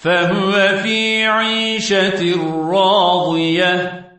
فهو في عيشة راضية.